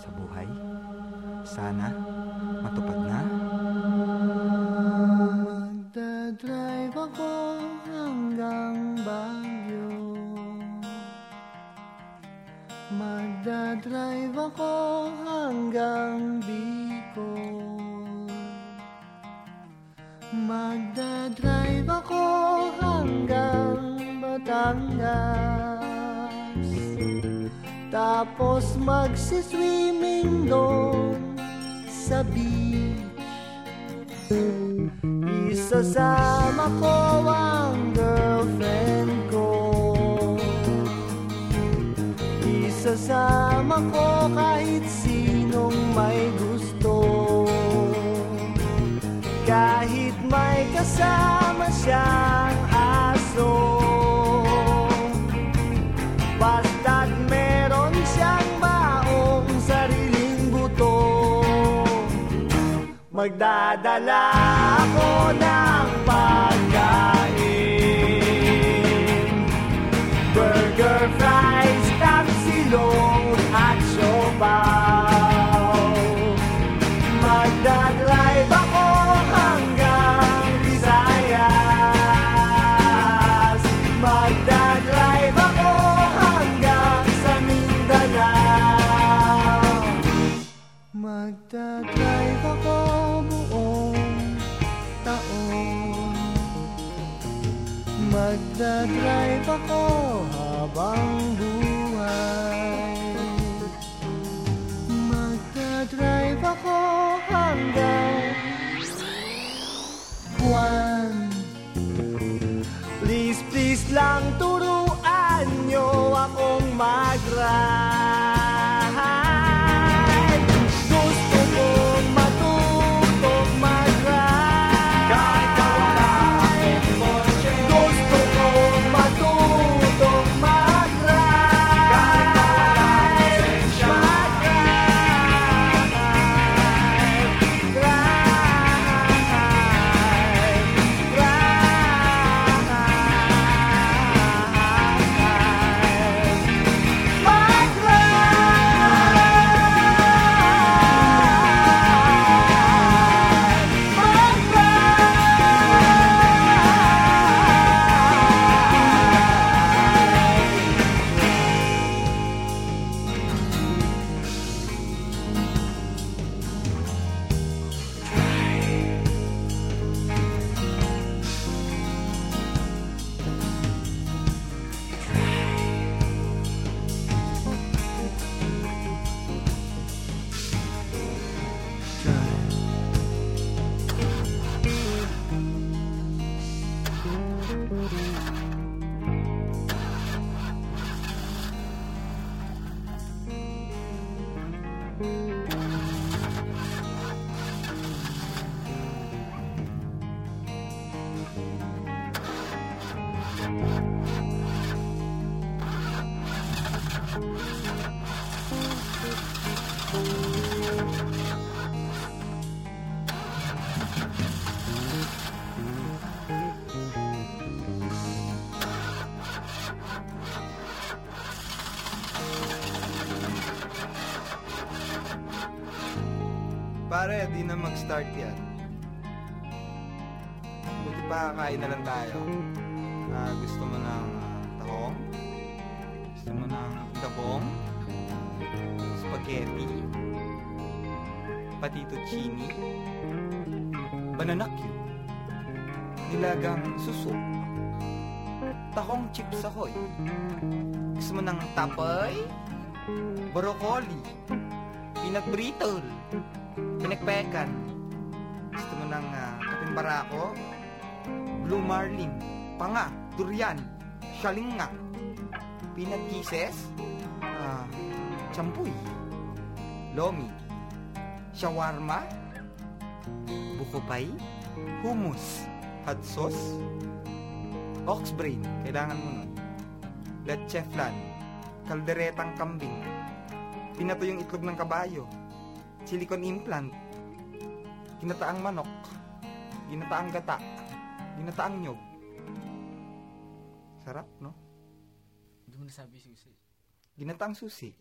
sa buhay? Sana matupad na. Magdadrive ako hanggang Baguio Magdadrive ako hanggang Bicol Magdadrive ako Tapos magsiswimming doon sa beach. Isasama ko ang girlfriend ko. Isasama ko kahit sinong may gusto. Kahit may kasama siyang aso Magdadala ako ng pagkain. Burger, fries, tapsilong Magdadrive ako habang buhay. Magdadrive ako hanggang Pare, di na mag-start yan. Buti pa kain na lang tayo. Ah, gusto mo ng ah, tahong? Gusto mo ng dabong? Spaghetti? Patituccini? Banana cue? Nilagang suso? Tahong chips ahoy? Gusto mo ng tapoy? Broccoli? Peanut? Pinagpekan? Gusto mo ng uh, kaping barako? Blue marlin? Panga? Durian? Shalinga? Peanut kisses? Ah, champuy? Lomi? Shawarma? Bukopay? Hummus? Hot sauce? Ox brain? Kailangan mo nun. Leche flan? Kalderetang kambing? Pinato yung itlog ng kabayo? Silicone implant? Ginataang manok? Ginataang gata? Ginataang nyog? Sarap, no? Hindi mo nasabi susi. Ginataang susi.